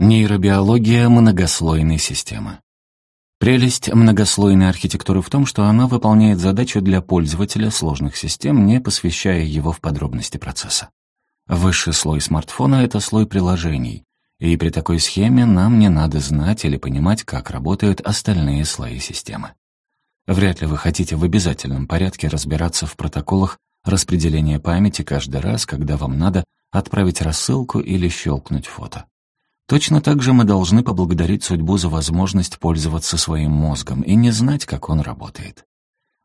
Нейробиология многослойной системы. Прелесть многослойной архитектуры в том, что она выполняет задачу для пользователя сложных систем, не посвящая его в подробности процесса. Высший слой смартфона — это слой приложений, и при такой схеме нам не надо знать или понимать, как работают остальные слои системы. Вряд ли вы хотите в обязательном порядке разбираться в протоколах распределения памяти каждый раз, когда вам надо отправить рассылку или щелкнуть фото. Точно так же мы должны поблагодарить судьбу за возможность пользоваться своим мозгом и не знать, как он работает.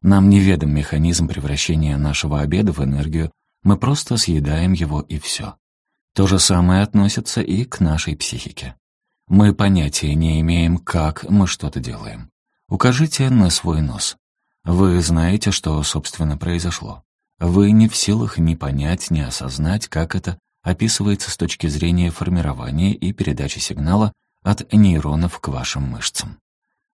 Нам неведом механизм превращения нашего обеда в энергию, мы просто съедаем его и все. То же самое относится и к нашей психике. Мы понятия не имеем, как мы что-то делаем. Укажите на свой нос. Вы знаете, что, собственно, произошло. Вы не в силах ни понять, ни осознать, как это, описывается с точки зрения формирования и передачи сигнала от нейронов к вашим мышцам.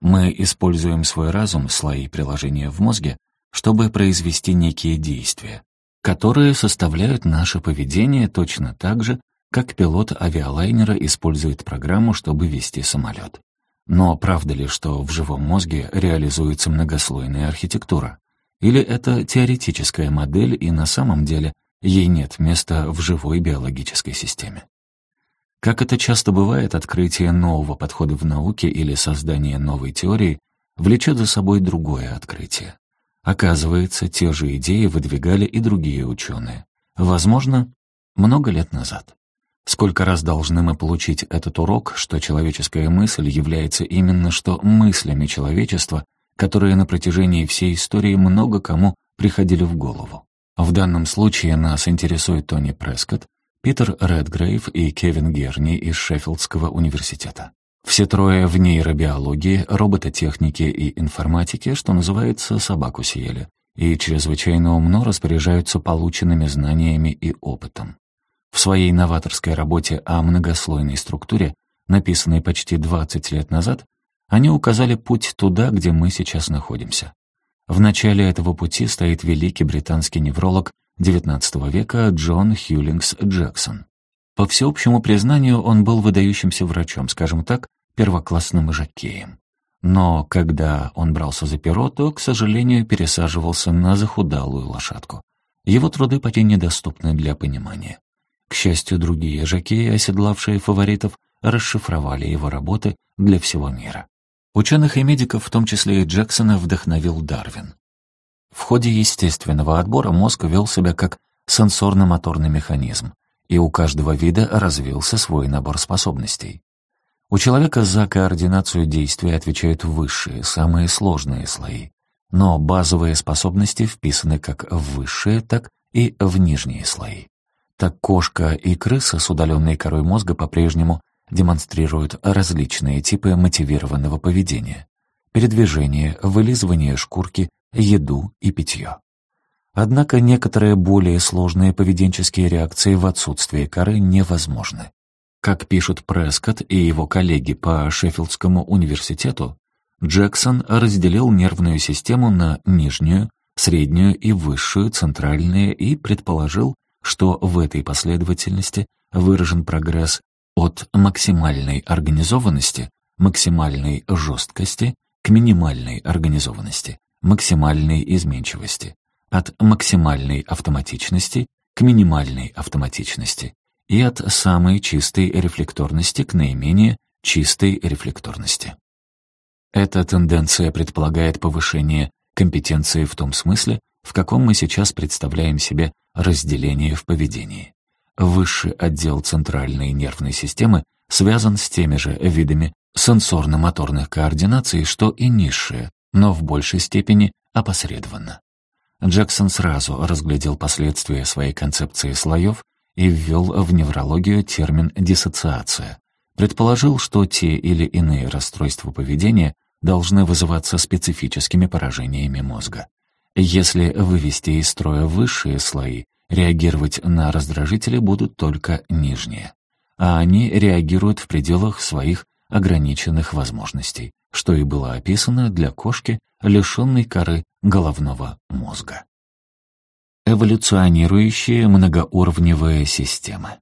Мы используем свой разум, слои приложения в мозге, чтобы произвести некие действия, которые составляют наше поведение точно так же, как пилот авиалайнера использует программу, чтобы вести самолет. Но правда ли, что в живом мозге реализуется многослойная архитектура? Или это теоретическая модель и на самом деле Ей нет места в живой биологической системе. Как это часто бывает, открытие нового подхода в науке или создание новой теории влечет за собой другое открытие. Оказывается, те же идеи выдвигали и другие ученые. Возможно, много лет назад. Сколько раз должны мы получить этот урок, что человеческая мысль является именно что мыслями человечества, которые на протяжении всей истории много кому приходили в голову. В данном случае нас интересует Тони Прескотт, Питер Редгрейв и Кевин Герни из Шеффилдского университета. Все трое в нейробиологии, робототехнике и информатике, что называется, собаку съели, и чрезвычайно умно распоряжаются полученными знаниями и опытом. В своей новаторской работе о многослойной структуре, написанной почти 20 лет назад, они указали путь туда, где мы сейчас находимся. В начале этого пути стоит великий британский невролог XIX века Джон Хьюлингс Джексон. По всеобщему признанию, он был выдающимся врачом, скажем так, первоклассным жакеем. Но когда он брался за перо, то, к сожалению, пересаживался на захудалую лошадку. Его труды почти недоступны для понимания. К счастью, другие жакеи, оседлавшие фаворитов, расшифровали его работы для всего мира. Ученых и медиков, в том числе и Джексона, вдохновил Дарвин. В ходе естественного отбора мозг вел себя как сенсорно-моторный механизм, и у каждого вида развился свой набор способностей. У человека за координацию действий отвечают высшие, самые сложные слои, но базовые способности вписаны как в высшие, так и в нижние слои. Так кошка и крыса с удаленной корой мозга по-прежнему демонстрируют различные типы мотивированного поведения – передвижение, вылизывание шкурки, еду и питье. Однако некоторые более сложные поведенческие реакции в отсутствии коры невозможны. Как пишут Прескотт и его коллеги по Шеффилдскому университету, Джексон разделил нервную систему на нижнюю, среднюю и высшую центральные и предположил, что в этой последовательности выражен прогресс от максимальной организованности, максимальной жесткости к минимальной организованности, максимальной изменчивости, от максимальной автоматичности к минимальной автоматичности и от самой чистой рефлекторности к наименее чистой рефлекторности. Эта тенденция предполагает повышение компетенции в том смысле, в каком мы сейчас представляем себе разделение в поведении. Высший отдел центральной нервной системы связан с теми же видами сенсорно-моторных координаций, что и низшие, но в большей степени опосредованно. Джексон сразу разглядел последствия своей концепции слоев и ввел в неврологию термин «диссоциация». Предположил, что те или иные расстройства поведения должны вызываться специфическими поражениями мозга. Если вывести из строя высшие слои, Реагировать на раздражители будут только нижние, а они реагируют в пределах своих ограниченных возможностей, что и было описано для кошки, лишенной коры головного мозга. Эволюционирующие многоуровневые системы.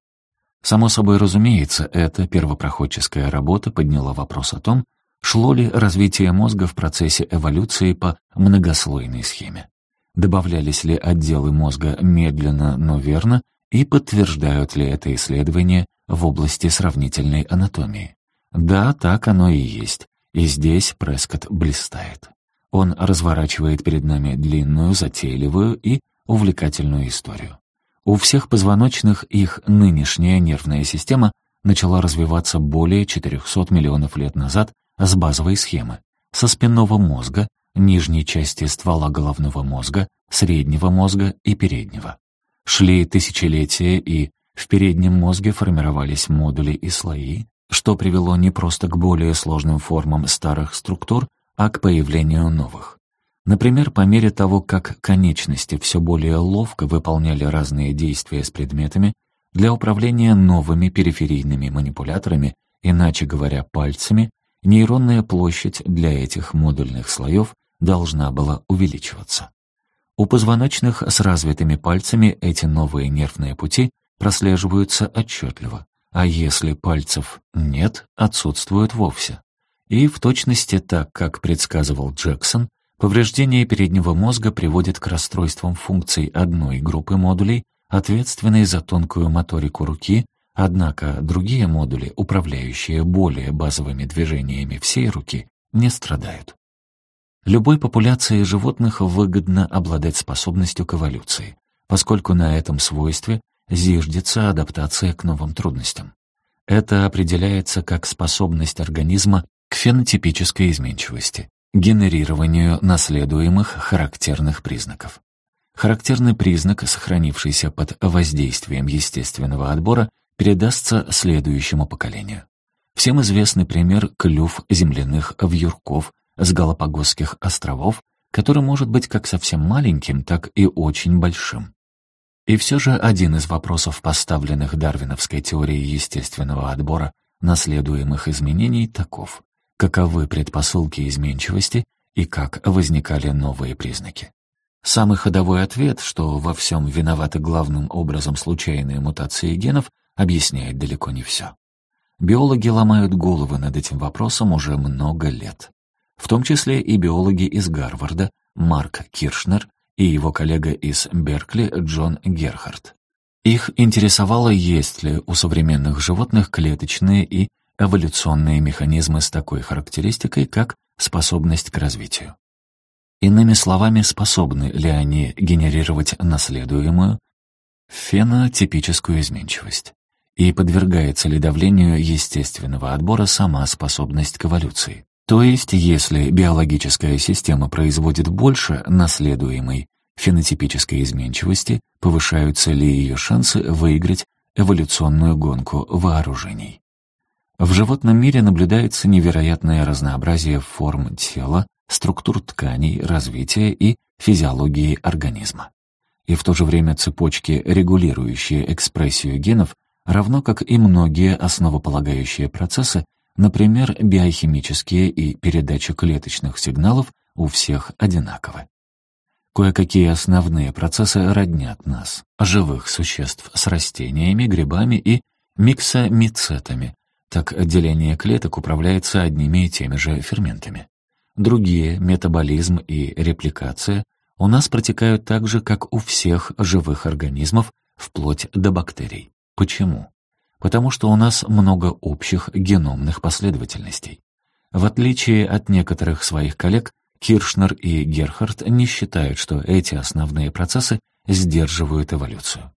Само собой разумеется, эта первопроходческая работа подняла вопрос о том, шло ли развитие мозга в процессе эволюции по многослойной схеме добавлялись ли отделы мозга медленно, но верно, и подтверждают ли это исследование в области сравнительной анатомии. Да, так оно и есть, и здесь Прескотт блистает. Он разворачивает перед нами длинную, затейливую и увлекательную историю. У всех позвоночных их нынешняя нервная система начала развиваться более 400 миллионов лет назад с базовой схемы, со спинного мозга, нижней части ствола головного мозга, среднего мозга и переднего. Шли тысячелетия, и в переднем мозге формировались модули и слои, что привело не просто к более сложным формам старых структур, а к появлению новых. Например, по мере того, как конечности все более ловко выполняли разные действия с предметами, для управления новыми периферийными манипуляторами, иначе говоря, пальцами, нейронная площадь для этих модульных слоев должна была увеличиваться. У позвоночных с развитыми пальцами эти новые нервные пути прослеживаются отчетливо, а если пальцев нет, отсутствуют вовсе. И в точности так, как предсказывал Джексон, повреждение переднего мозга приводит к расстройствам функций одной группы модулей, ответственной за тонкую моторику руки, однако другие модули, управляющие более базовыми движениями всей руки, не страдают. Любой популяции животных выгодно обладать способностью к эволюции, поскольку на этом свойстве зиждется адаптация к новым трудностям. Это определяется как способность организма к фенотипической изменчивости, генерированию наследуемых характерных признаков. Характерный признак, сохранившийся под воздействием естественного отбора, передастся следующему поколению. Всем известный пример клюв земляных вьюрков с Галапагосских островов, который может быть как совсем маленьким, так и очень большим. И все же один из вопросов, поставленных дарвиновской теорией естественного отбора, наследуемых изменений, таков. Каковы предпосылки изменчивости и как возникали новые признаки? Самый ходовой ответ, что во всем виноваты главным образом случайные мутации генов, объясняет далеко не все. Биологи ломают головы над этим вопросом уже много лет в том числе и биологи из Гарварда Марк Киршнер и его коллега из Беркли Джон Герхард. Их интересовало, есть ли у современных животных клеточные и эволюционные механизмы с такой характеристикой, как способность к развитию. Иными словами, способны ли они генерировать наследуемую фенотипическую изменчивость? И подвергается ли давлению естественного отбора сама способность к эволюции? То есть, если биологическая система производит больше наследуемой фенотипической изменчивости, повышаются ли ее шансы выиграть эволюционную гонку вооружений? В животном мире наблюдается невероятное разнообразие форм тела, структур тканей, развития и физиологии организма. И в то же время цепочки, регулирующие экспрессию генов, равно как и многие основополагающие процессы, Например, биохимические и передача клеточных сигналов у всех одинаковы. Кое-какие основные процессы роднят нас, живых существ с растениями, грибами и миксомицетами, так деление клеток управляется одними и теми же ферментами. Другие, метаболизм и репликация, у нас протекают так же, как у всех живых организмов, вплоть до бактерий. Почему? потому что у нас много общих геномных последовательностей. В отличие от некоторых своих коллег, Киршнер и Герхард не считают, что эти основные процессы сдерживают эволюцию.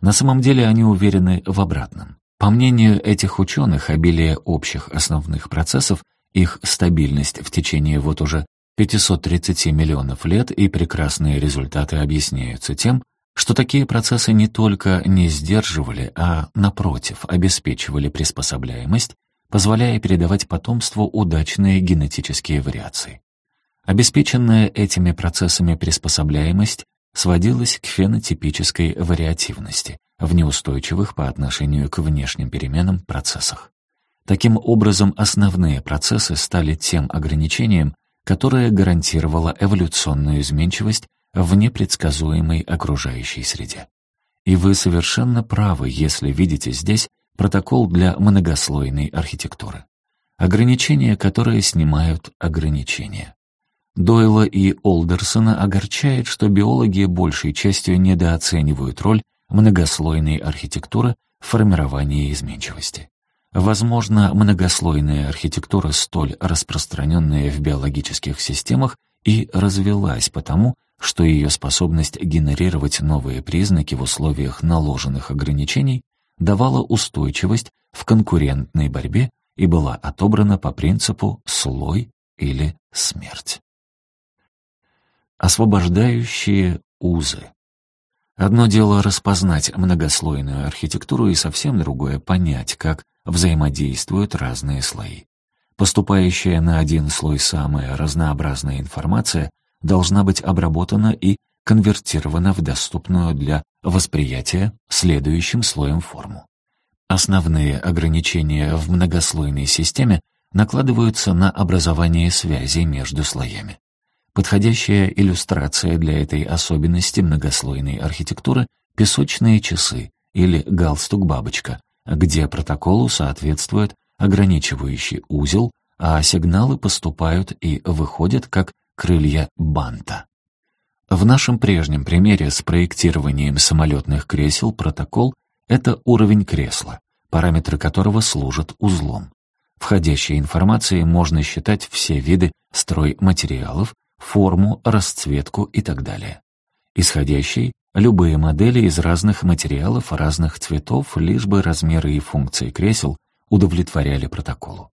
На самом деле они уверены в обратном. По мнению этих ученых, обилие общих основных процессов, их стабильность в течение вот уже 537 миллионов лет и прекрасные результаты объясняются тем, что такие процессы не только не сдерживали, а, напротив, обеспечивали приспособляемость, позволяя передавать потомству удачные генетические вариации. Обеспеченная этими процессами приспособляемость сводилась к фенотипической вариативности в неустойчивых по отношению к внешним переменам процессах. Таким образом, основные процессы стали тем ограничением, которое гарантировало эволюционную изменчивость в непредсказуемой окружающей среде. И вы совершенно правы, если видите здесь протокол для многослойной архитектуры. Ограничения, которые снимают ограничения. Дойла и Олдерсона огорчает, что биологи большей частью недооценивают роль многослойной архитектуры в формировании изменчивости. Возможно, многослойная архитектура, столь распространенная в биологических системах, и развелась потому, что ее способность генерировать новые признаки в условиях наложенных ограничений давала устойчивость в конкурентной борьбе и была отобрана по принципу «слой» или «смерть». Освобождающие узы. Одно дело распознать многослойную архитектуру и совсем другое — понять, как взаимодействуют разные слои. Поступающая на один слой самая разнообразная информация должна быть обработана и конвертирована в доступную для восприятия следующим слоем форму. Основные ограничения в многослойной системе накладываются на образование связей между слоями. Подходящая иллюстрация для этой особенности многослойной архитектуры — песочные часы или галстук-бабочка, где протоколу соответствует ограничивающий узел, а сигналы поступают и выходят как крылья банта. В нашем прежнем примере с проектированием самолетных кресел протокол — это уровень кресла, параметры которого служат узлом. Входящей информацией можно считать все виды строй материалов, форму, расцветку и так далее. Исходящей — любые модели из разных материалов, разных цветов, лишь бы размеры и функции кресел удовлетворяли протоколу.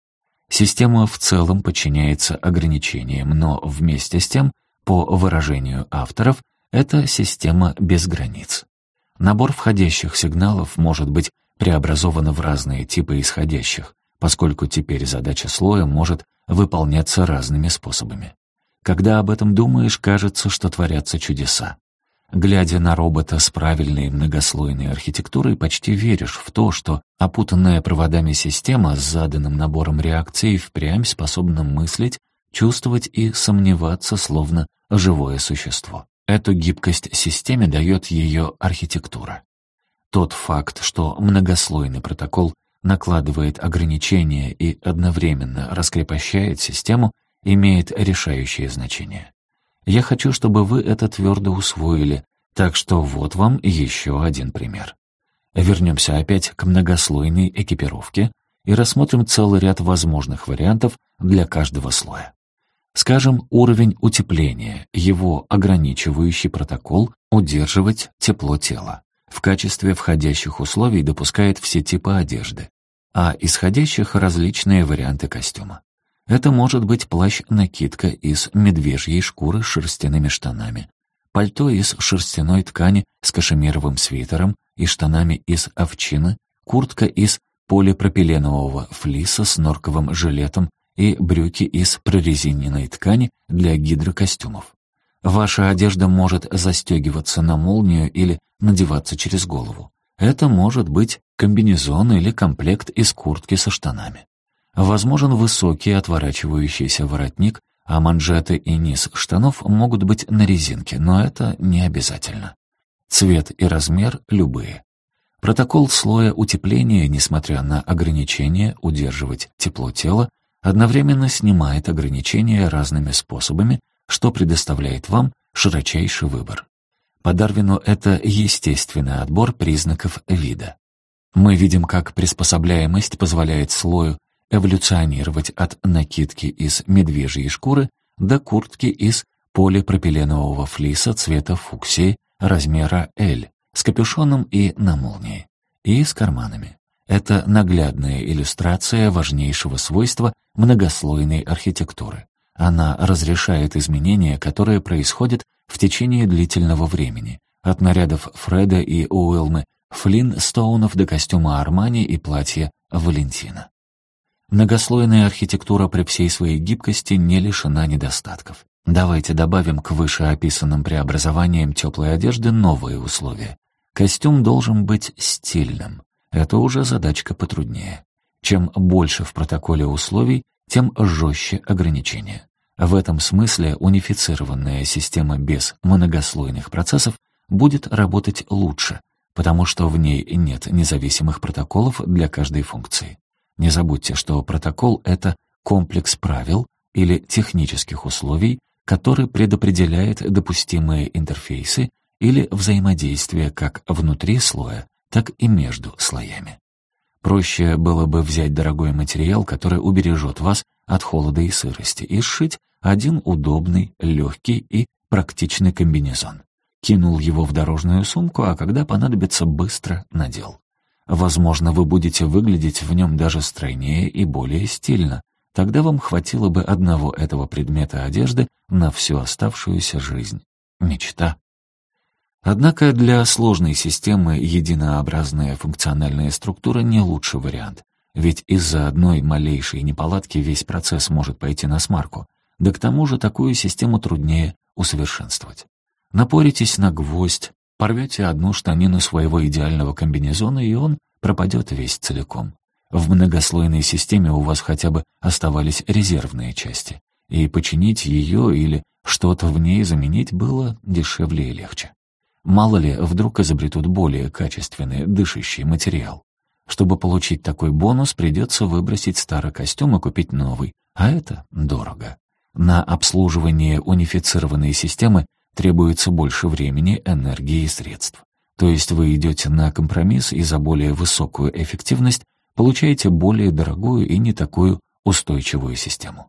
Система в целом подчиняется ограничениям, но вместе с тем, по выражению авторов, это система без границ. Набор входящих сигналов может быть преобразован в разные типы исходящих, поскольку теперь задача слоя может выполняться разными способами. Когда об этом думаешь, кажется, что творятся чудеса. Глядя на робота с правильной многослойной архитектурой, почти веришь в то, что опутанная проводами система с заданным набором реакций впрямь способна мыслить, чувствовать и сомневаться, словно живое существо. Эту гибкость системе дает ее архитектура. Тот факт, что многослойный протокол накладывает ограничения и одновременно раскрепощает систему, имеет решающее значение. Я хочу, чтобы вы это твердо усвоили, так что вот вам еще один пример. Вернемся опять к многослойной экипировке и рассмотрим целый ряд возможных вариантов для каждого слоя. Скажем, уровень утепления, его ограничивающий протокол «Удерживать тепло тела» в качестве входящих условий допускает все типы одежды, а исходящих различные варианты костюма. Это может быть плащ-накидка из медвежьей шкуры с шерстяными штанами, пальто из шерстяной ткани с кашемировым свитером и штанами из овчины, куртка из полипропиленового флиса с норковым жилетом и брюки из прорезиненной ткани для гидрокостюмов. Ваша одежда может застегиваться на молнию или надеваться через голову. Это может быть комбинезон или комплект из куртки со штанами. Возможен высокий отворачивающийся воротник, а манжеты и низ штанов могут быть на резинке, но это не обязательно. Цвет и размер – любые. Протокол слоя утепления, несмотря на ограничения удерживать тепло тела, одновременно снимает ограничения разными способами, что предоставляет вам широчайший выбор. По Дарвину это естественный отбор признаков вида. Мы видим, как приспособляемость позволяет слою эволюционировать от накидки из медвежьей шкуры до куртки из полипропиленового флиса цвета фуксии размера L с капюшоном и на молнии, и с карманами. Это наглядная иллюстрация важнейшего свойства многослойной архитектуры. Она разрешает изменения, которые происходят в течение длительного времени, от нарядов Фреда и Уэлмы Флинн Стоунов до костюма Армани и платья Валентина. Многослойная архитектура при всей своей гибкости не лишена недостатков. Давайте добавим к вышеописанным преобразованиям теплой одежды новые условия. Костюм должен быть стильным. Это уже задачка потруднее. Чем больше в протоколе условий, тем жестче ограничения. В этом смысле унифицированная система без многослойных процессов будет работать лучше, потому что в ней нет независимых протоколов для каждой функции. Не забудьте, что протокол — это комплекс правил или технических условий, который предопределяет допустимые интерфейсы или взаимодействие как внутри слоя, так и между слоями. Проще было бы взять дорогой материал, который убережет вас от холода и сырости, и сшить один удобный, легкий и практичный комбинезон. Кинул его в дорожную сумку, а когда понадобится, быстро надел. Возможно, вы будете выглядеть в нем даже стройнее и более стильно. Тогда вам хватило бы одного этого предмета одежды на всю оставшуюся жизнь. Мечта. Однако для сложной системы единообразная функциональная структура не лучший вариант, ведь из-за одной малейшей неполадки весь процесс может пойти на смарку, да к тому же такую систему труднее усовершенствовать. Напоритесь на гвоздь, Порвете одну штанину своего идеального комбинезона, и он пропадет весь целиком. В многослойной системе у вас хотя бы оставались резервные части, и починить ее или что-то в ней заменить было дешевле и легче. Мало ли, вдруг изобретут более качественный, дышащий материал. Чтобы получить такой бонус, придется выбросить старый костюм и купить новый, а это дорого. На обслуживание унифицированной системы требуется больше времени, энергии и средств. То есть вы идете на компромисс и за более высокую эффективность получаете более дорогую и не такую устойчивую систему.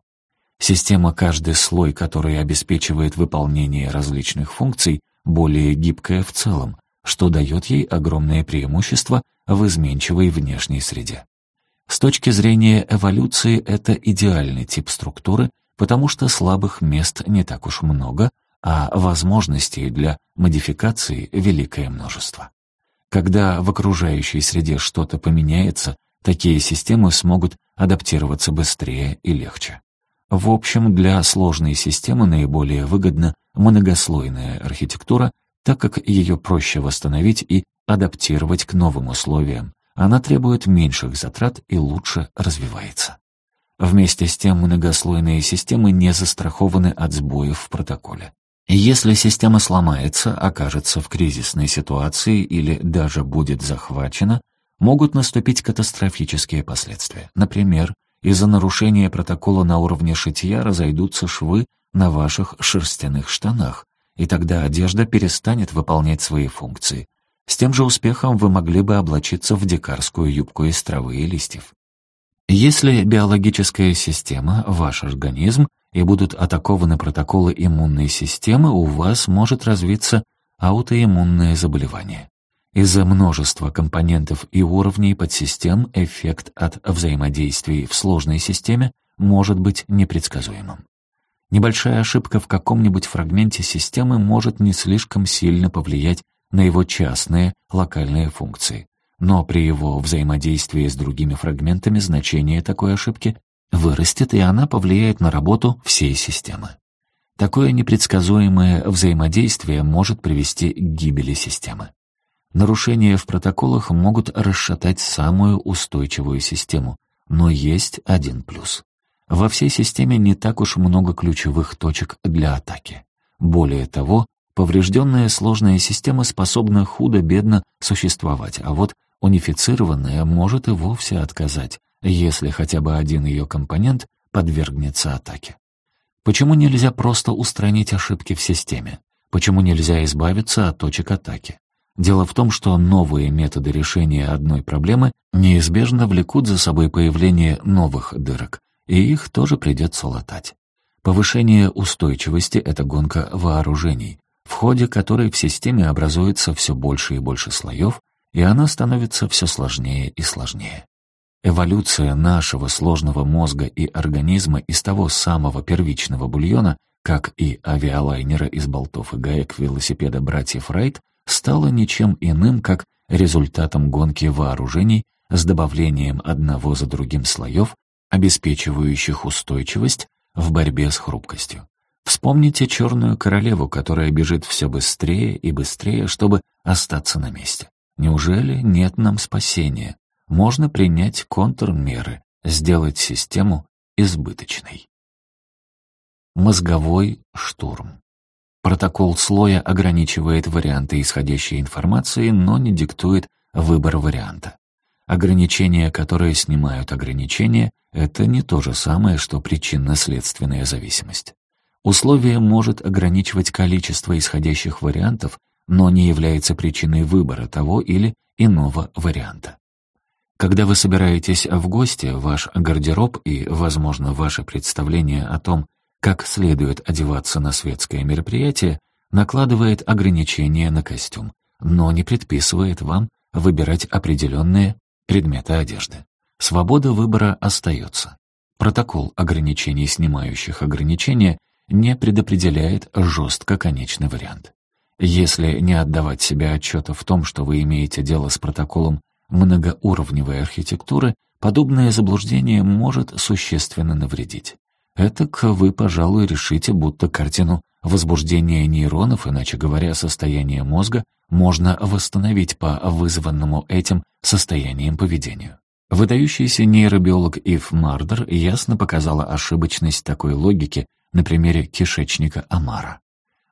Система каждый слой, который обеспечивает выполнение различных функций, более гибкая в целом, что дает ей огромное преимущество в изменчивой внешней среде. С точки зрения эволюции это идеальный тип структуры, потому что слабых мест не так уж много, а возможностей для модификации великое множество. Когда в окружающей среде что-то поменяется, такие системы смогут адаптироваться быстрее и легче. В общем, для сложной системы наиболее выгодна многослойная архитектура, так как ее проще восстановить и адаптировать к новым условиям. Она требует меньших затрат и лучше развивается. Вместе с тем многослойные системы не застрахованы от сбоев в протоколе. Если система сломается, окажется в кризисной ситуации или даже будет захвачена, могут наступить катастрофические последствия. Например, из-за нарушения протокола на уровне шитья разойдутся швы на ваших шерстяных штанах, и тогда одежда перестанет выполнять свои функции. С тем же успехом вы могли бы облачиться в дикарскую юбку из травы и листьев. Если биологическая система, ваш организм, и будут атакованы протоколы иммунной системы, у вас может развиться аутоиммунное заболевание. Из-за множества компонентов и уровней подсистем эффект от взаимодействий в сложной системе может быть непредсказуемым. Небольшая ошибка в каком-нибудь фрагменте системы может не слишком сильно повлиять на его частные локальные функции, но при его взаимодействии с другими фрагментами значение такой ошибки вырастет, и она повлияет на работу всей системы. Такое непредсказуемое взаимодействие может привести к гибели системы. Нарушения в протоколах могут расшатать самую устойчивую систему, но есть один плюс. Во всей системе не так уж много ключевых точек для атаки. Более того, поврежденная сложная система способна худо-бедно существовать, а вот унифицированная может и вовсе отказать, если хотя бы один ее компонент подвергнется атаке. Почему нельзя просто устранить ошибки в системе? Почему нельзя избавиться от точек атаки? Дело в том, что новые методы решения одной проблемы неизбежно влекут за собой появление новых дырок, и их тоже придется латать. Повышение устойчивости — это гонка вооружений, в ходе которой в системе образуется все больше и больше слоев, и она становится все сложнее и сложнее. Эволюция нашего сложного мозга и организма из того самого первичного бульона, как и авиалайнера из болтов и гаек велосипеда братьев Райт, стала ничем иным, как результатом гонки вооружений с добавлением одного за другим слоев, обеспечивающих устойчивость в борьбе с хрупкостью. Вспомните черную королеву, которая бежит все быстрее и быстрее, чтобы остаться на месте. Неужели нет нам спасения? можно принять контрмеры, сделать систему избыточной. Мозговой штурм. Протокол слоя ограничивает варианты исходящей информации, но не диктует выбор варианта. Ограничения, которые снимают ограничения, это не то же самое, что причинно-следственная зависимость. Условие может ограничивать количество исходящих вариантов, но не является причиной выбора того или иного варианта. Когда вы собираетесь в гости, ваш гардероб и, возможно, ваше представление о том, как следует одеваться на светское мероприятие, накладывает ограничения на костюм, но не предписывает вам выбирать определенные предметы одежды. Свобода выбора остается. Протокол ограничений снимающих ограничения не предопределяет жестко конечный вариант. Если не отдавать себе отчета в том, что вы имеете дело с протоколом многоуровневой архитектуры подобное заблуждение может существенно навредить. Этак вы, пожалуй, решите, будто картину возбуждения нейронов, иначе говоря, состояние мозга, можно восстановить по вызванному этим состоянием поведению. Выдающийся нейробиолог Ив Мардер ясно показала ошибочность такой логики на примере кишечника омара.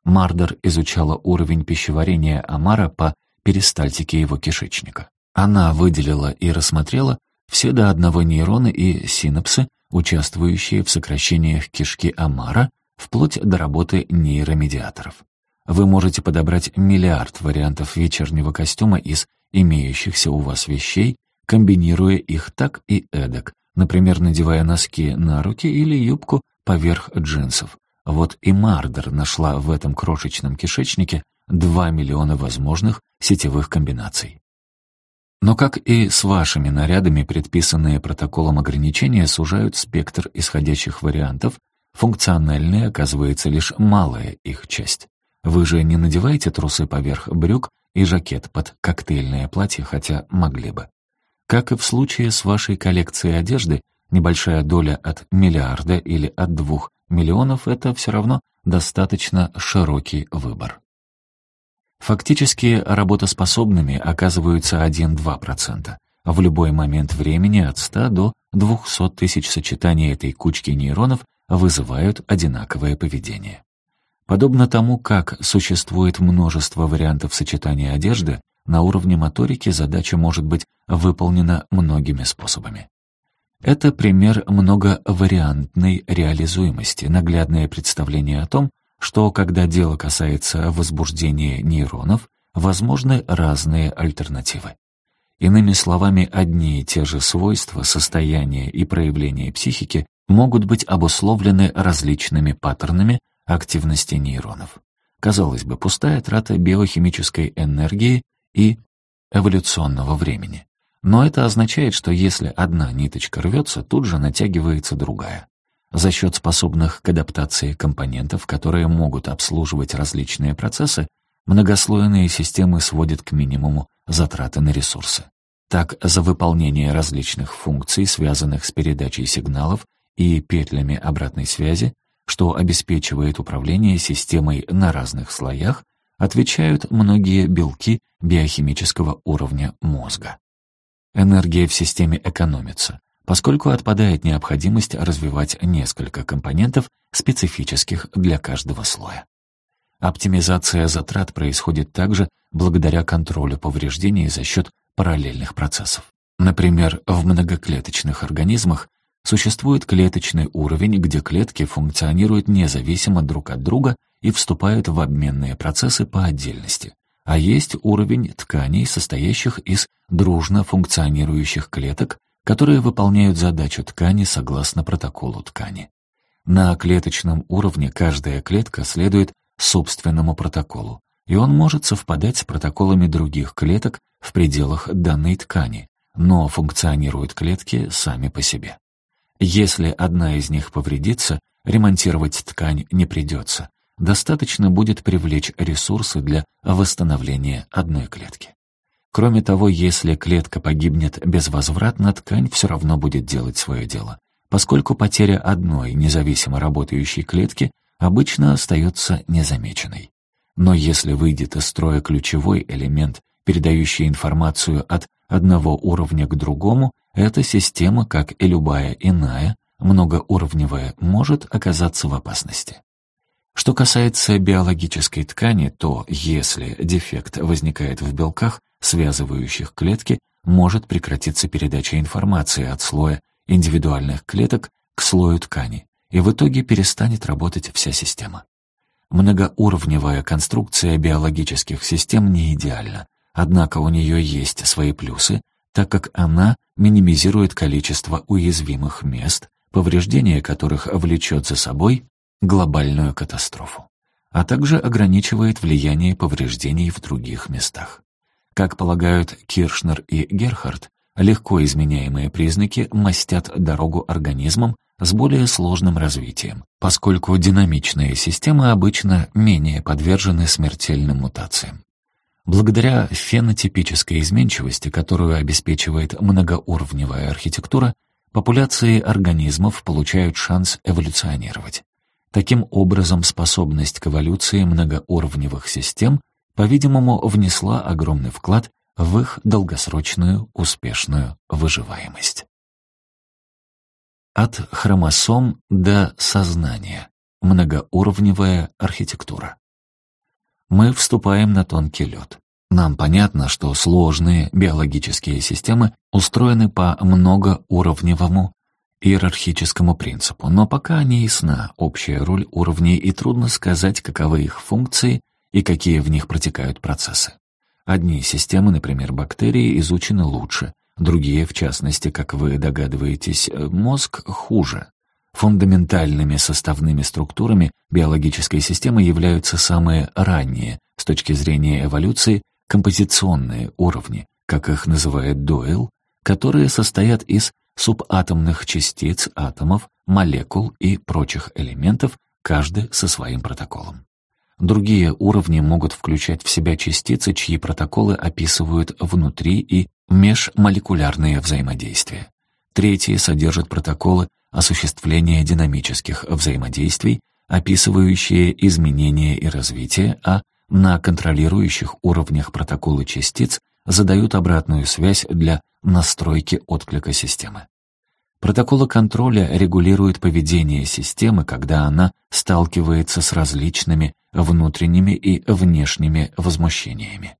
Мардер изучала уровень пищеварения омара по перистальтике его кишечника. Она выделила и рассмотрела все до одного нейроны и синапсы, участвующие в сокращениях кишки Амара, вплоть до работы нейромедиаторов. Вы можете подобрать миллиард вариантов вечернего костюма из имеющихся у вас вещей, комбинируя их так и эдак, например, надевая носки на руки или юбку поверх джинсов. Вот и Мардер нашла в этом крошечном кишечнике 2 миллиона возможных сетевых комбинаций. Но, как и с вашими нарядами, предписанные протоколом ограничения сужают спектр исходящих вариантов, функциональной оказывается лишь малая их часть. Вы же не надеваете трусы поверх брюк и жакет под коктейльное платье, хотя могли бы. Как и в случае с вашей коллекцией одежды, небольшая доля от миллиарда или от двух миллионов — это все равно достаточно широкий выбор. Фактически работоспособными оказываются 1-2%. А в любой момент времени от 100 до 200 тысяч сочетаний этой кучки нейронов вызывают одинаковое поведение. Подобно тому, как существует множество вариантов сочетания одежды, на уровне моторики задача может быть выполнена многими способами. Это пример многовариантной реализуемости, наглядное представление о том, что когда дело касается возбуждения нейронов, возможны разные альтернативы. Иными словами, одни и те же свойства, состояния и проявления психики могут быть обусловлены различными паттернами активности нейронов. Казалось бы, пустая трата биохимической энергии и эволюционного времени. Но это означает, что если одна ниточка рвется, тут же натягивается другая за счет способных к адаптации компонентов, которые могут обслуживать различные процессы, многослойные системы сводят к минимуму затраты на ресурсы. Так, за выполнение различных функций, связанных с передачей сигналов и петлями обратной связи, что обеспечивает управление системой на разных слоях, отвечают многие белки биохимического уровня мозга. Энергия в системе экономится, поскольку отпадает необходимость развивать несколько компонентов, специфических для каждого слоя. Оптимизация затрат происходит также благодаря контролю повреждений за счет параллельных процессов. Например, в многоклеточных организмах существует клеточный уровень, где клетки функционируют независимо друг от друга и вступают в обменные процессы по отдельности, а есть уровень тканей, состоящих из дружно функционирующих клеток, которые выполняют задачу ткани согласно протоколу ткани. На клеточном уровне каждая клетка следует собственному протоколу, и он может совпадать с протоколами других клеток в пределах данной ткани, но функционируют клетки сами по себе. Если одна из них повредится, ремонтировать ткань не придется. Достаточно будет привлечь ресурсы для восстановления одной клетки. Кроме того, если клетка погибнет безвозвратно, ткань все равно будет делать свое дело, поскольку потеря одной независимо работающей клетки обычно остается незамеченной. Но если выйдет из строя ключевой элемент, передающий информацию от одного уровня к другому, эта система, как и любая иная, многоуровневая, может оказаться в опасности. Что касается биологической ткани, то если дефект возникает в белках, связывающих клетки, может прекратиться передача информации от слоя индивидуальных клеток к слою ткани, и в итоге перестанет работать вся система. Многоуровневая конструкция биологических систем не идеальна, однако у нее есть свои плюсы, так как она минимизирует количество уязвимых мест, повреждение которых влечет за собой глобальную катастрофу, а также ограничивает влияние повреждений в других местах. Как полагают Киршнер и Герхард, легко изменяемые признаки мастят дорогу организмам с более сложным развитием, поскольку динамичные системы обычно менее подвержены смертельным мутациям. Благодаря фенотипической изменчивости, которую обеспечивает многоуровневая архитектура, популяции организмов получают шанс эволюционировать. Таким образом, способность к эволюции многоуровневых систем – по-видимому, внесла огромный вклад в их долгосрочную успешную выживаемость. От хромосом до сознания. Многоуровневая архитектура. Мы вступаем на тонкий лед. Нам понятно, что сложные биологические системы устроены по многоуровневому иерархическому принципу, но пока не ясна общая роль уровней и трудно сказать, каковы их функции и какие в них протекают процессы. Одни системы, например, бактерии, изучены лучше, другие, в частности, как вы догадываетесь, э, мозг хуже. Фундаментальными составными структурами биологической системы являются самые ранние, с точки зрения эволюции, композиционные уровни, как их называет Дойл, которые состоят из субатомных частиц, атомов, молекул и прочих элементов, каждый со своим протоколом. Другие уровни могут включать в себя частицы, чьи протоколы описывают внутри и межмолекулярные взаимодействия. Третьи содержат протоколы осуществления динамических взаимодействий, описывающие изменения и развитие, а на контролирующих уровнях протоколы частиц задают обратную связь для настройки отклика системы. Протоколы контроля регулируют поведение системы, когда она сталкивается с различными внутренними и внешними возмущениями.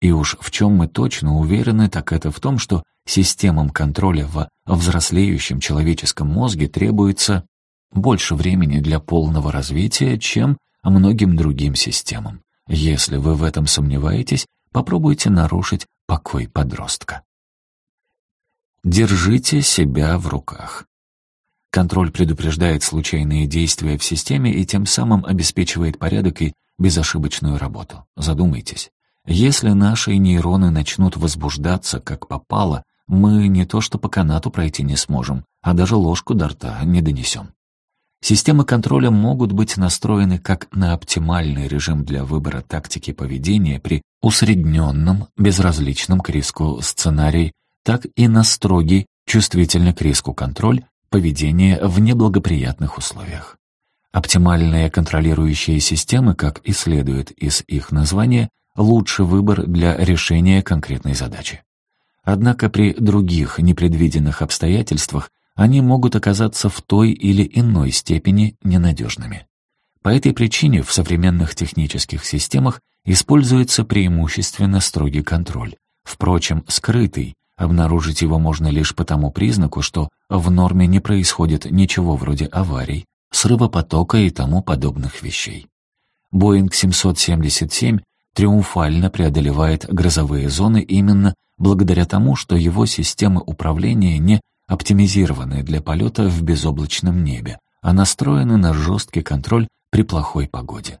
И уж в чем мы точно уверены, так это в том, что системам контроля во взрослеющем человеческом мозге требуется больше времени для полного развития, чем многим другим системам. Если вы в этом сомневаетесь, попробуйте нарушить покой подростка. Держите себя в руках. Контроль предупреждает случайные действия в системе и тем самым обеспечивает порядок и безошибочную работу. Задумайтесь, если наши нейроны начнут возбуждаться как попало, мы не то что по канату пройти не сможем, а даже ложку до рта не донесем. Системы контроля могут быть настроены как на оптимальный режим для выбора тактики поведения при усредненном, безразличном к риску сценарий, так и на строгий, чувствительный к риску контроль поведение в неблагоприятных условиях. Оптимальные контролирующие системы, как и следует из их названия, лучший выбор для решения конкретной задачи. Однако при других непредвиденных обстоятельствах они могут оказаться в той или иной степени ненадежными. По этой причине в современных технических системах используется преимущественно строгий контроль, впрочем, скрытый, Обнаружить его можно лишь по тому признаку, что в норме не происходит ничего вроде аварий, срыва потока и тому подобных вещей. Боинг 777 триумфально преодолевает грозовые зоны именно благодаря тому, что его системы управления не оптимизированы для полета в безоблачном небе, а настроены на жесткий контроль при плохой погоде.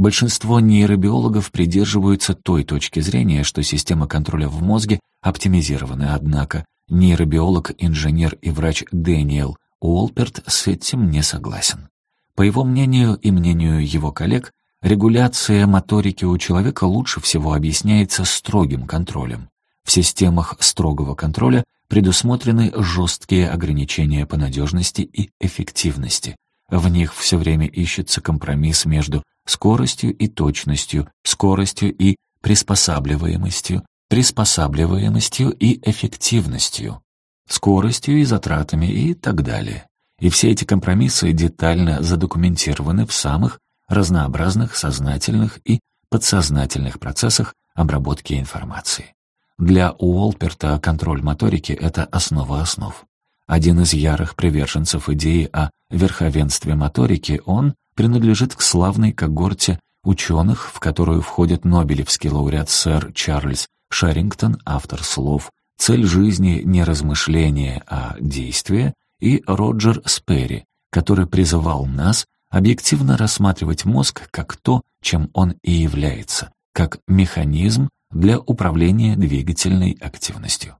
Большинство нейробиологов придерживаются той точки зрения, что система контроля в мозге оптимизирована, однако нейробиолог, инженер и врач Дэниел Уолперт с этим не согласен. По его мнению и мнению его коллег, регуляция моторики у человека лучше всего объясняется строгим контролем. В системах строгого контроля предусмотрены жесткие ограничения по надежности и эффективности, в них все время ищется компромисс между скоростью и точностью, скоростью и приспосабливаемостью, приспосабливаемостью и эффективностью, скоростью и затратами и так далее. И все эти компромиссы детально задокументированы в самых разнообразных сознательных и подсознательных процессах обработки информации. Для Уолперта контроль моторики — это основа основ. Один из ярых приверженцев идеи о верховенстве моторики, он принадлежит к славной когорте ученых, в которую входит Нобелевский лауреат сэр Чарльз Шарингтон, автор слов «Цель жизни – не размышление, а действие» и Роджер Спери, который призывал нас объективно рассматривать мозг как то, чем он и является, как механизм для управления двигательной активностью.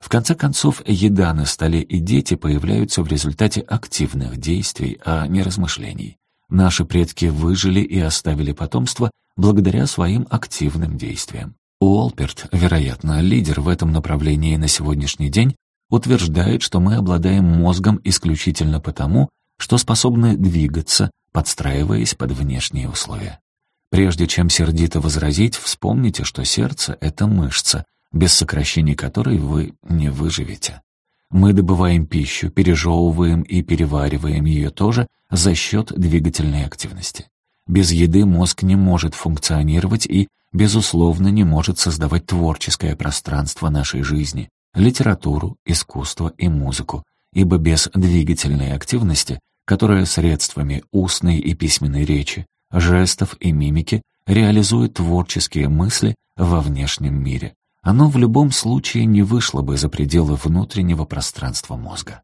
В конце концов, еда на столе и дети появляются в результате активных действий, а не размышлений. Наши предки выжили и оставили потомство благодаря своим активным действиям. Уолперт, вероятно, лидер в этом направлении на сегодняшний день, утверждает, что мы обладаем мозгом исключительно потому, что способны двигаться, подстраиваясь под внешние условия. Прежде чем сердито возразить, вспомните, что сердце — это мышца — без сокращений которой вы не выживете. Мы добываем пищу, пережевываем и перевариваем ее тоже за счет двигательной активности. Без еды мозг не может функционировать и, безусловно, не может создавать творческое пространство нашей жизни, литературу, искусство и музыку, ибо без двигательной активности, которая средствами устной и письменной речи, жестов и мимики реализует творческие мысли во внешнем мире, оно в любом случае не вышло бы за пределы внутреннего пространства мозга.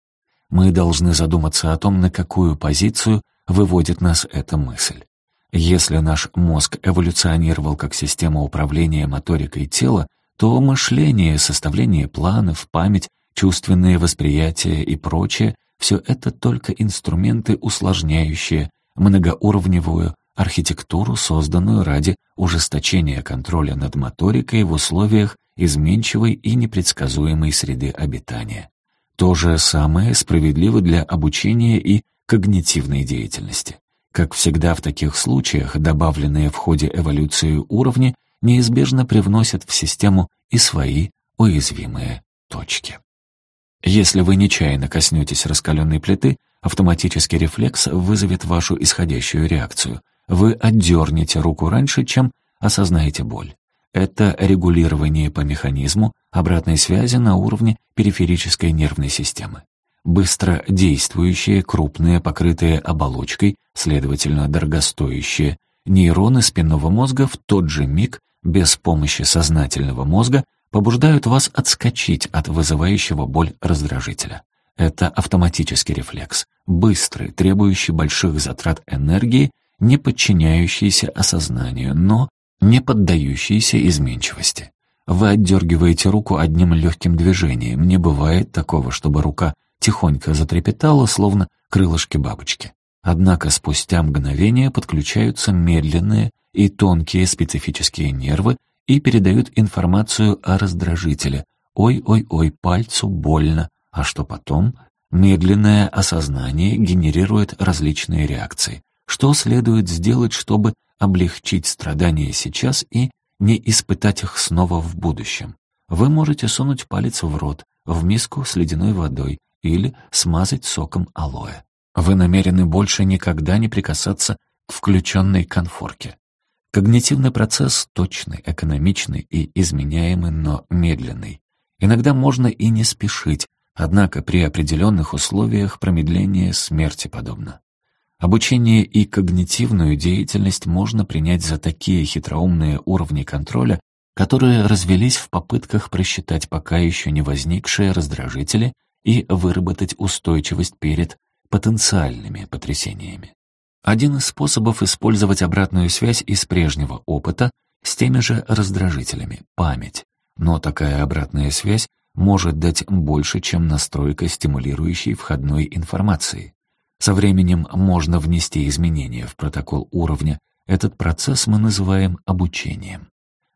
Мы должны задуматься о том, на какую позицию выводит нас эта мысль. Если наш мозг эволюционировал как система управления моторикой тела, то мышление, составление планов, память, чувственные восприятия и прочее — все это только инструменты, усложняющие многоуровневую архитектуру, созданную ради ужесточения контроля над моторикой в условиях изменчивой и непредсказуемой среды обитания. То же самое справедливо для обучения и когнитивной деятельности. Как всегда в таких случаях, добавленные в ходе эволюции уровни неизбежно привносят в систему и свои уязвимые точки. Если вы нечаянно коснетесь раскаленной плиты, автоматический рефлекс вызовет вашу исходящую реакцию. Вы отдернете руку раньше, чем осознаете боль. Это регулирование по механизму обратной связи на уровне периферической нервной системы. Быстро действующие, крупные, покрытые оболочкой, следовательно, дорогостоящие, нейроны спинного мозга в тот же миг, без помощи сознательного мозга, побуждают вас отскочить от вызывающего боль раздражителя. Это автоматический рефлекс, быстрый, требующий больших затрат энергии, не подчиняющийся осознанию, но не поддающиеся изменчивости. Вы отдергиваете руку одним легким движением. Не бывает такого, чтобы рука тихонько затрепетала, словно крылышки бабочки. Однако спустя мгновение подключаются медленные и тонкие специфические нервы и передают информацию о раздражителе. Ой-ой-ой, пальцу больно. А что потом? Медленное осознание генерирует различные реакции что следует сделать, чтобы облегчить страдания сейчас и не испытать их снова в будущем. Вы можете сунуть палец в рот, в миску с ледяной водой или смазать соком алоэ. Вы намерены больше никогда не прикасаться к включенной конфорке. Когнитивный процесс точный, экономичный и изменяемый, но медленный. Иногда можно и не спешить, однако при определенных условиях промедление смерти подобно. Обучение и когнитивную деятельность можно принять за такие хитроумные уровни контроля, которые развелись в попытках просчитать пока еще не возникшие раздражители и выработать устойчивость перед потенциальными потрясениями. Один из способов использовать обратную связь из прежнего опыта с теми же раздражителями — память. Но такая обратная связь может дать больше, чем настройка стимулирующей входной информации. Со временем можно внести изменения в протокол уровня. Этот процесс мы называем обучением.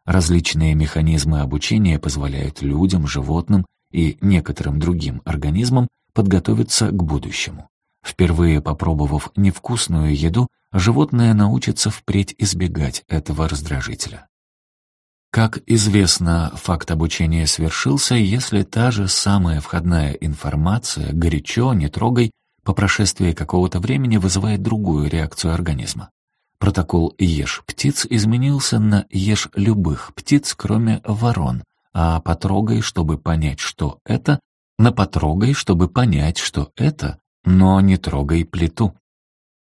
Различные механизмы обучения позволяют людям, животным и некоторым другим организмам подготовиться к будущему. Впервые попробовав невкусную еду, животное научится впредь избегать этого раздражителя. Как известно, факт обучения свершился, если та же самая входная информация «горячо, не трогай» По прошествии какого-то времени вызывает другую реакцию организма. Протокол «Ешь птиц» изменился на «Ешь любых птиц, кроме ворон», а «Потрогай, чтобы понять, что это», на «Потрогай, чтобы понять, что это», но не трогай плиту.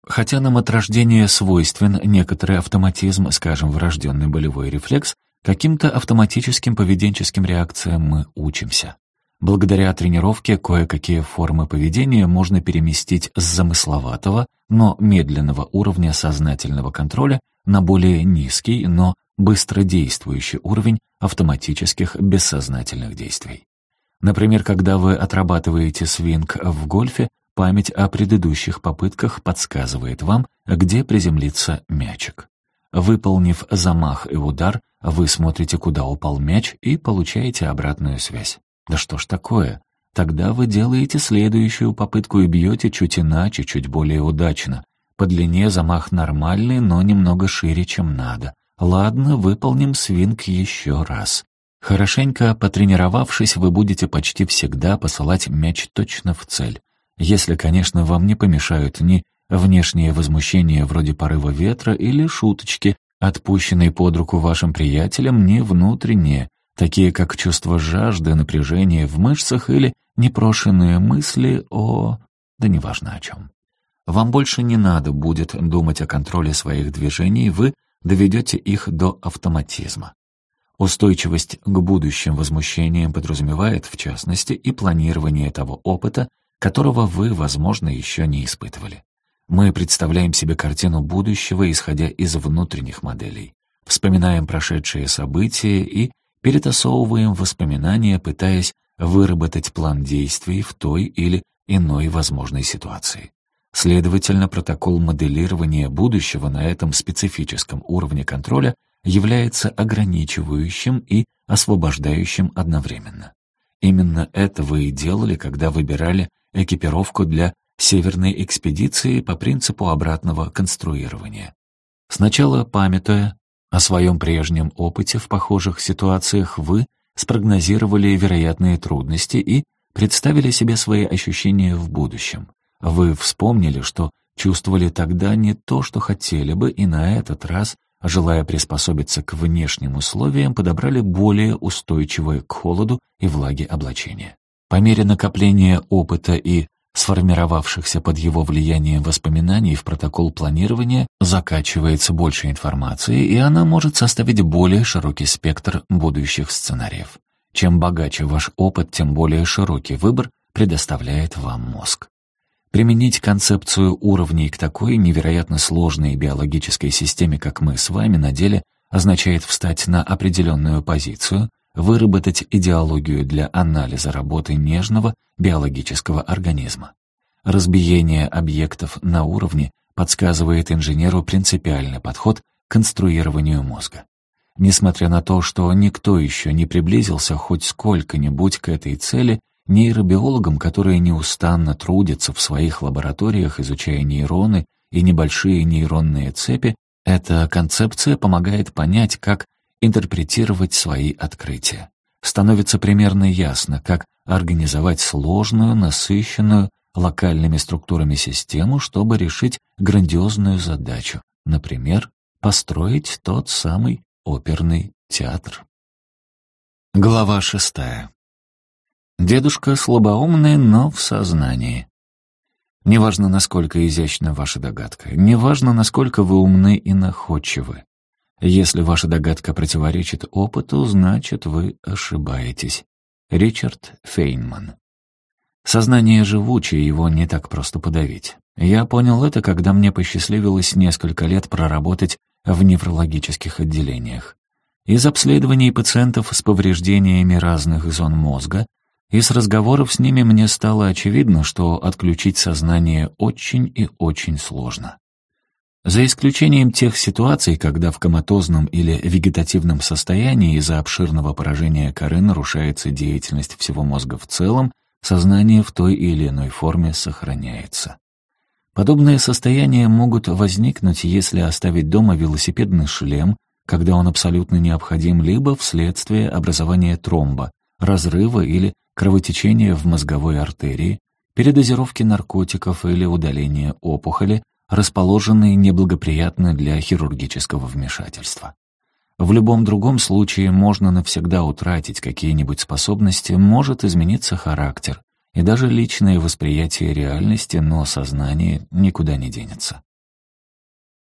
Хотя нам от рождения свойствен некоторый автоматизм, скажем, врожденный болевой рефлекс, каким-то автоматическим поведенческим реакциям мы учимся. Благодаря тренировке кое-какие формы поведения можно переместить с замысловатого, но медленного уровня сознательного контроля на более низкий, но быстродействующий уровень автоматических бессознательных действий. Например, когда вы отрабатываете свинг в гольфе, память о предыдущих попытках подсказывает вам, где приземлится мячик. Выполнив замах и удар, вы смотрите, куда упал мяч, и получаете обратную связь. Да что ж такое? Тогда вы делаете следующую попытку и бьете чуть иначе, чуть более удачно. По длине замах нормальный, но немного шире, чем надо. Ладно, выполним свинг еще раз. Хорошенько потренировавшись, вы будете почти всегда посылать мяч точно в цель. Если, конечно, вам не помешают ни внешние возмущения вроде порыва ветра или шуточки, отпущенные под руку вашим приятелям, не внутренние, такие как чувство жажды, напряжение в мышцах или непрошенные мысли о... да неважно о чем. Вам больше не надо будет думать о контроле своих движений, вы доведете их до автоматизма. Устойчивость к будущим возмущениям подразумевает, в частности, и планирование того опыта, которого вы, возможно, еще не испытывали. Мы представляем себе картину будущего, исходя из внутренних моделей, вспоминаем прошедшие события и перетасовываем воспоминания, пытаясь выработать план действий в той или иной возможной ситуации. Следовательно, протокол моделирования будущего на этом специфическом уровне контроля является ограничивающим и освобождающим одновременно. Именно это вы и делали, когда выбирали экипировку для северной экспедиции по принципу обратного конструирования. Сначала памятуя о своем прежнем опыте в похожих ситуациях вы спрогнозировали вероятные трудности и представили себе свои ощущения в будущем. Вы вспомнили, что чувствовали тогда не то, что хотели бы, и на этот раз, желая приспособиться к внешним условиям, подобрали более устойчивое к холоду и влаге облачение. По мере накопления опыта и сформировавшихся под его влиянием воспоминаний в протокол планирования закачивается больше информации, и она может составить более широкий спектр будущих сценариев. Чем богаче ваш опыт, тем более широкий выбор предоставляет вам мозг. Применить концепцию уровней к такой невероятно сложной биологической системе, как мы с вами на деле, означает встать на определенную позицию, выработать идеологию для анализа работы нежного биологического организма. Разбиение объектов на уровне подсказывает инженеру принципиальный подход к конструированию мозга. Несмотря на то, что никто еще не приблизился хоть сколько-нибудь к этой цели, нейробиологам, которые неустанно трудятся в своих лабораториях, изучая нейроны и небольшие нейронные цепи, эта концепция помогает понять, как интерпретировать свои открытия. Становится примерно ясно, как организовать сложную, насыщенную локальными структурами систему, чтобы решить грандиозную задачу, например, построить тот самый оперный театр. Глава шестая. Дедушка слабоумный, но в сознании. Неважно, насколько изящна ваша догадка, неважно, насколько вы умны и находчивы. Если ваша догадка противоречит опыту, значит, вы ошибаетесь. Ричард Фейнман. Сознание живучее, его не так просто подавить. Я понял это, когда мне посчастливилось несколько лет проработать в неврологических отделениях. Из обследований пациентов с повреждениями разных зон мозга и с разговоров с ними мне стало очевидно, что отключить сознание очень и очень сложно. За исключением тех ситуаций, когда в коматозном или вегетативном состоянии из-за обширного поражения коры нарушается деятельность всего мозга в целом, сознание в той или иной форме сохраняется. Подобные состояния могут возникнуть, если оставить дома велосипедный шлем, когда он абсолютно необходим либо вследствие образования тромба, разрыва или кровотечения в мозговой артерии, передозировки наркотиков или удаления опухоли, расположенные неблагоприятно для хирургического вмешательства. В любом другом случае можно навсегда утратить какие-нибудь способности, может измениться характер, и даже личное восприятие реальности, но сознание никуда не денется.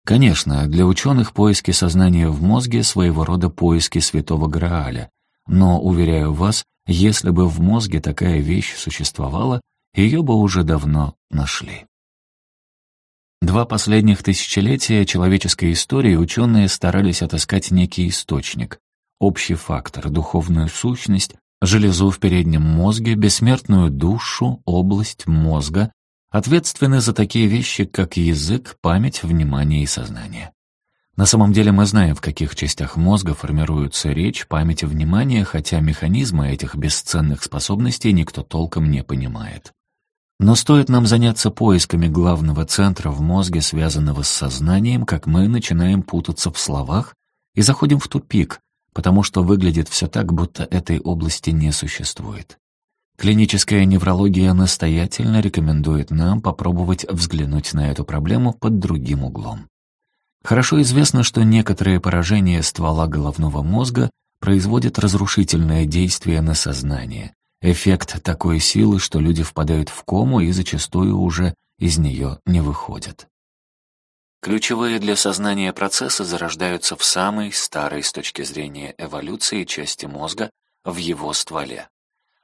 Конечно, для ученых поиски сознания в мозге — своего рода поиски святого Грааля, но, уверяю вас, если бы в мозге такая вещь существовала, ее бы уже давно нашли. Два последних тысячелетия человеческой истории ученые старались отыскать некий источник, общий фактор, духовную сущность, железу в переднем мозге, бессмертную душу, область мозга, ответственны за такие вещи, как язык, память, внимание и сознание. На самом деле мы знаем, в каких частях мозга формируются речь, память и внимание, хотя механизмы этих бесценных способностей никто толком не понимает. Но стоит нам заняться поисками главного центра в мозге, связанного с сознанием, как мы начинаем путаться в словах и заходим в тупик, потому что выглядит все так, будто этой области не существует. Клиническая неврология настоятельно рекомендует нам попробовать взглянуть на эту проблему под другим углом. Хорошо известно, что некоторые поражения ствола головного мозга производят разрушительное действие на сознание – Эффект такой силы, что люди впадают в кому и зачастую уже из нее не выходят. Ключевые для сознания процессы зарождаются в самой старой с точки зрения эволюции части мозга, в его стволе.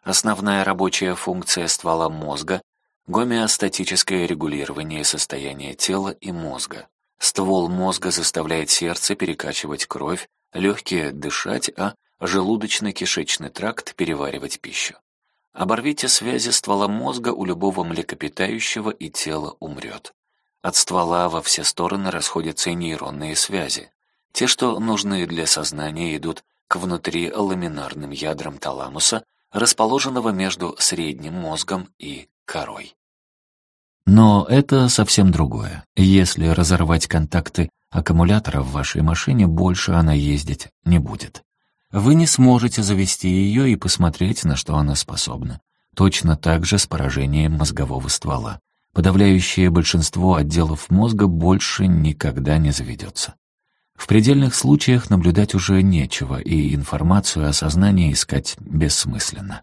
Основная рабочая функция ствола мозга — гомеостатическое регулирование состояния тела и мозга. Ствол мозга заставляет сердце перекачивать кровь, легкие — дышать, а желудочно-кишечный тракт переваривать пищу. Оборвите связи ствола мозга у любого млекопитающего, и тело умрет. От ствола во все стороны расходятся нейронные связи. Те, что нужны для сознания, идут к внутри ламинарным ядрам таламуса, расположенного между средним мозгом и корой. Но это совсем другое. Если разорвать контакты аккумулятора в вашей машине, больше она ездить не будет вы не сможете завести ее и посмотреть, на что она способна. Точно так же с поражением мозгового ствола. Подавляющее большинство отделов мозга больше никогда не заведется. В предельных случаях наблюдать уже нечего, и информацию о сознании искать бессмысленно.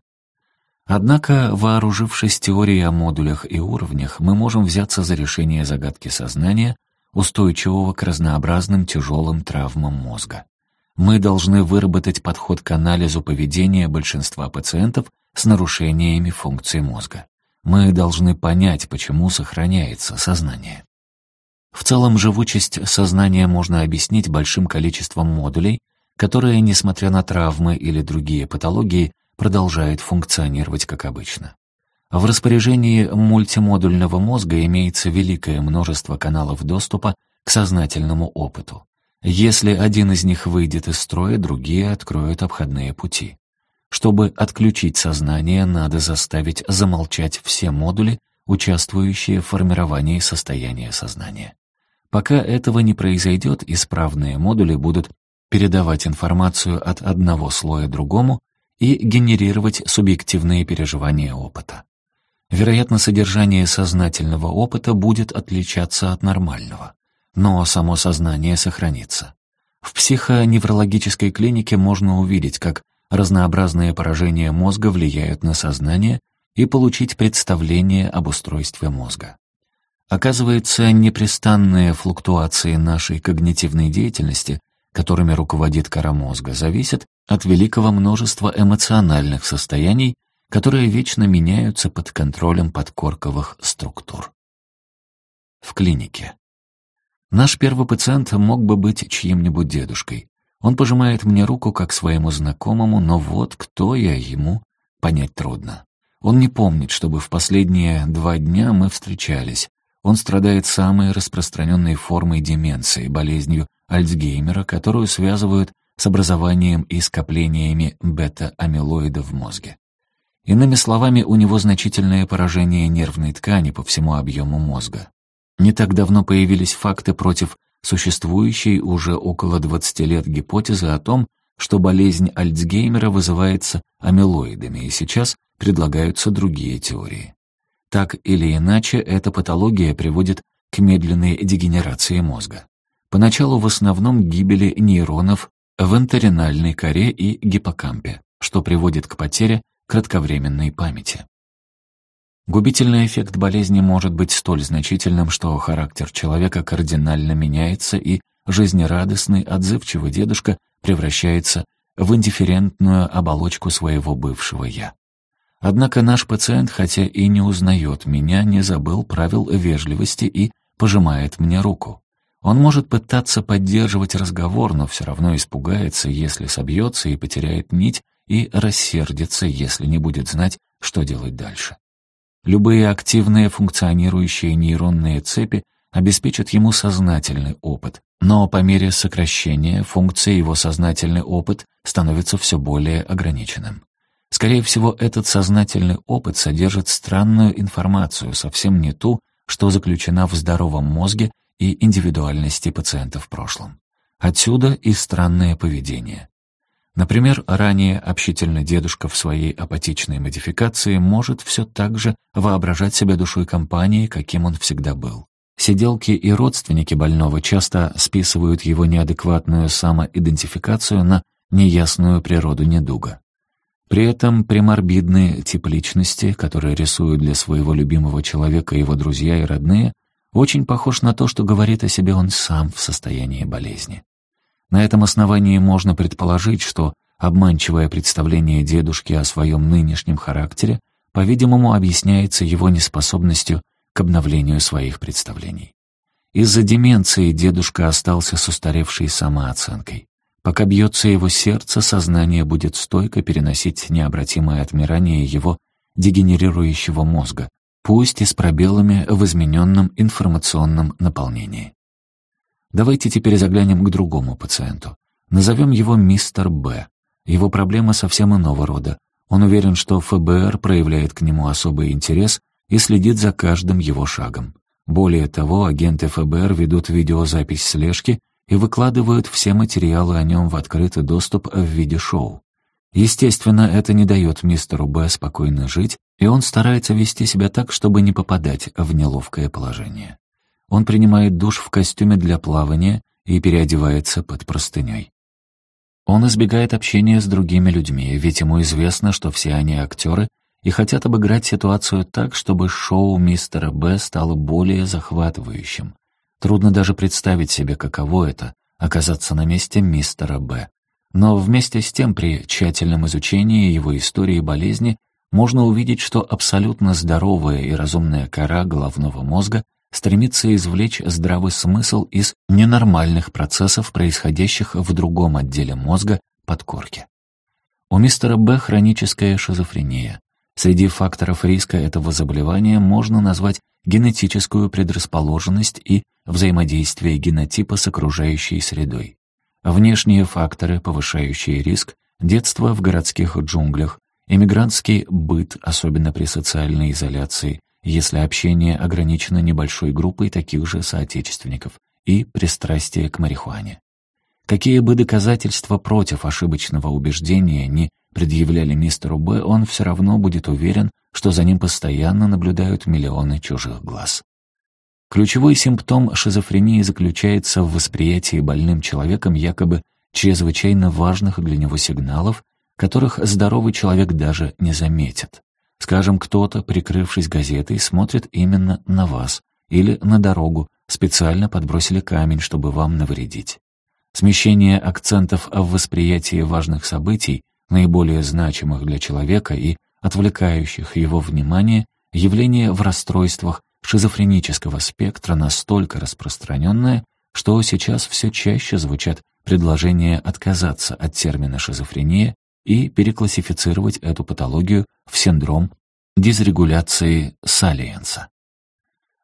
Однако, вооружившись теорией о модулях и уровнях, мы можем взяться за решение загадки сознания, устойчивого к разнообразным тяжелым травмам мозга мы должны выработать подход к анализу поведения большинства пациентов с нарушениями функции мозга. Мы должны понять, почему сохраняется сознание. В целом живучесть сознания можно объяснить большим количеством модулей, которые, несмотря на травмы или другие патологии, продолжают функционировать как обычно. В распоряжении мультимодульного мозга имеется великое множество каналов доступа к сознательному опыту. Если один из них выйдет из строя, другие откроют обходные пути. Чтобы отключить сознание, надо заставить замолчать все модули, участвующие в формировании состояния сознания. Пока этого не произойдет, исправные модули будут передавать информацию от одного слоя другому и генерировать субъективные переживания опыта. Вероятно, содержание сознательного опыта будет отличаться от нормального но само сознание сохранится. В психоневрологической клинике можно увидеть, как разнообразные поражения мозга влияют на сознание и получить представление об устройстве мозга. Оказывается, непрестанные флуктуации нашей когнитивной деятельности, которыми руководит кора мозга, зависят от великого множества эмоциональных состояний, которые вечно меняются под контролем подкорковых структур. В клинике. Наш первый пациент мог бы быть чьим-нибудь дедушкой. Он пожимает мне руку как своему знакомому, но вот кто я ему, понять трудно. Он не помнит, чтобы в последние два дня мы встречались. Он страдает самой распространенной формой деменции, болезнью Альцгеймера, которую связывают с образованием и скоплениями бета-амилоида в мозге. Иными словами, у него значительное поражение нервной ткани по всему объему мозга. Не так давно появились факты против существующей уже около 20 лет гипотезы о том, что болезнь Альцгеймера вызывается амилоидами, и сейчас предлагаются другие теории. Так или иначе, эта патология приводит к медленной дегенерации мозга. Поначалу в основном гибели нейронов в энтеринальной коре и гиппокампе, что приводит к потере кратковременной памяти. Губительный эффект болезни может быть столь значительным, что характер человека кардинально меняется, и жизнерадостный, отзывчивый дедушка превращается в индифферентную оболочку своего бывшего «я». Однако наш пациент, хотя и не узнает меня, не забыл правил вежливости и пожимает мне руку. Он может пытаться поддерживать разговор, но все равно испугается, если собьется и потеряет нить, и рассердится, если не будет знать, что делать дальше. Любые активные функционирующие нейронные цепи обеспечат ему сознательный опыт, но по мере сокращения функции его сознательный опыт становится все более ограниченным. Скорее всего, этот сознательный опыт содержит странную информацию, совсем не ту, что заключена в здоровом мозге и индивидуальности пациента в прошлом. Отсюда и странное поведение. Например, ранее общительный дедушка в своей апатичной модификации может все так же воображать себя душой компании, каким он всегда был. Сиделки и родственники больного часто списывают его неадекватную самоидентификацию на неясную природу недуга. При этом приморбидный тип личности, который рисуют для своего любимого человека его друзья и родные, очень похож на то, что говорит о себе он сам в состоянии болезни. На этом основании можно предположить, что обманчивое представление дедушки о своем нынешнем характере, по-видимому, объясняется его неспособностью к обновлению своих представлений. Из-за деменции дедушка остался с устаревшей самооценкой. Пока бьется его сердце, сознание будет стойко переносить необратимое отмирание его дегенерирующего мозга, пусть и с пробелами в измененном информационном наполнении. Давайте теперь заглянем к другому пациенту. Назовем его мистер Б. Его проблема совсем иного рода. Он уверен, что ФБР проявляет к нему особый интерес и следит за каждым его шагом. Более того, агенты ФБР ведут видеозапись слежки и выкладывают все материалы о нем в открытый доступ в виде шоу. Естественно, это не дает мистеру Б спокойно жить, и он старается вести себя так, чтобы не попадать в неловкое положение. Он принимает душ в костюме для плавания и переодевается под простыней. Он избегает общения с другими людьми, ведь ему известно, что все они актеры и хотят обыграть ситуацию так, чтобы шоу мистера Б стало более захватывающим. Трудно даже представить себе, каково это — оказаться на месте мистера Б. Но вместе с тем при тщательном изучении его истории болезни можно увидеть, что абсолютно здоровая и разумная кора головного мозга — стремится извлечь здравый смысл из ненормальных процессов, происходящих в другом отделе мозга подкорки. У мистера Б хроническая шизофрения. Среди факторов риска этого заболевания можно назвать генетическую предрасположенность и взаимодействие генотипа с окружающей средой. Внешние факторы, повышающие риск, детство в городских джунглях, эмигрантский быт, особенно при социальной изоляции, если общение ограничено небольшой группой таких же соотечественников и пристрастие к марихуане. Какие бы доказательства против ошибочного убеждения ни предъявляли мистеру Б, он все равно будет уверен, что за ним постоянно наблюдают миллионы чужих глаз. Ключевой симптом шизофрении заключается в восприятии больным человеком якобы чрезвычайно важных для него сигналов, которых здоровый человек даже не заметит. Скажем, кто-то, прикрывшись газетой, смотрит именно на вас или на дорогу, специально подбросили камень, чтобы вам навредить. Смещение акцентов в восприятии важных событий, наиболее значимых для человека и отвлекающих его внимание, явление в расстройствах шизофренического спектра настолько распространенное, что сейчас все чаще звучат предложения отказаться от термина «шизофрения» и переклассифицировать эту патологию в синдром дисрегуляции салиенса.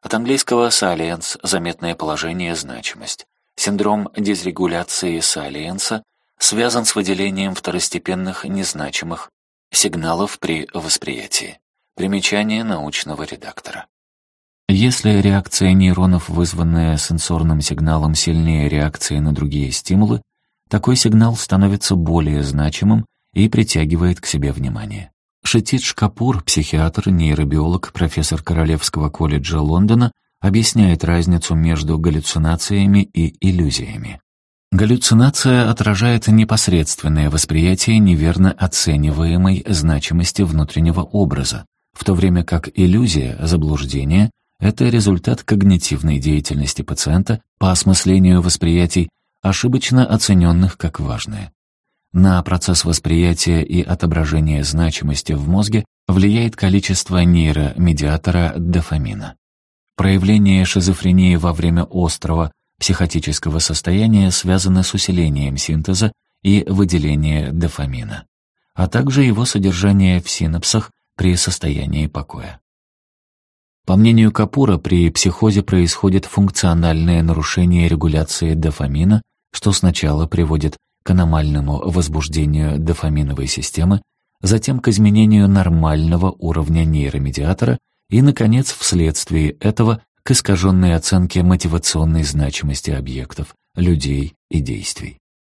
От английского салиенс – заметное положение значимость. Синдром дисрегуляции салиенса связан с выделением второстепенных незначимых сигналов при восприятии. Примечание научного редактора. Если реакция нейронов, вызванная сенсорным сигналом, сильнее реакции на другие стимулы, такой сигнал становится более значимым и притягивает к себе внимание. Шатидж Капур, психиатр, нейробиолог, профессор Королевского колледжа Лондона, объясняет разницу между галлюцинациями и иллюзиями. Галлюцинация отражает непосредственное восприятие неверно оцениваемой значимости внутреннего образа, в то время как иллюзия, заблуждение — это результат когнитивной деятельности пациента по осмыслению восприятий, ошибочно оцененных как важное. На процесс восприятия и отображения значимости в мозге влияет количество нейромедиатора дофамина. Проявление шизофрении во время острого психотического состояния связано с усилением синтеза и выделения дофамина, а также его содержание в синапсах при состоянии покоя. По мнению Капура, при психозе происходит функциональное нарушение регуляции дофамина, что сначала приводит к аномальному возбуждению дофаминовой системы, затем к изменению нормального уровня нейромедиатора и, наконец, вследствие этого к искаженной оценке мотивационной значимости объектов, людей и действий.